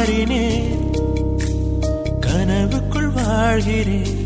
மாறினேன் கனவுக்குள் வாழ்கிறேன்.